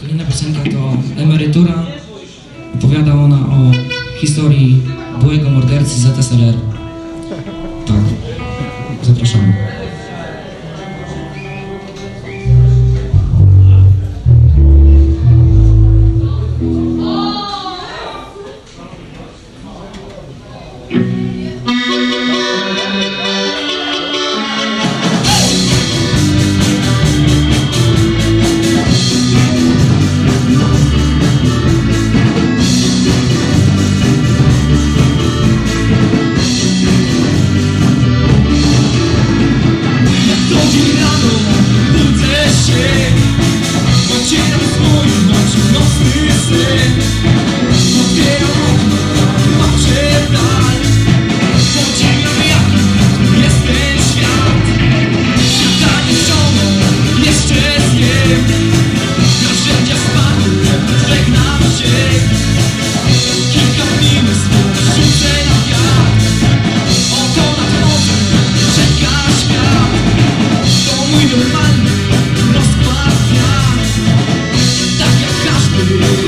Kolejna piosenka to Emerytura. Opowiada ona o historii byłego mordercy ZSRR. Tak. Zapraszamy. you. know you.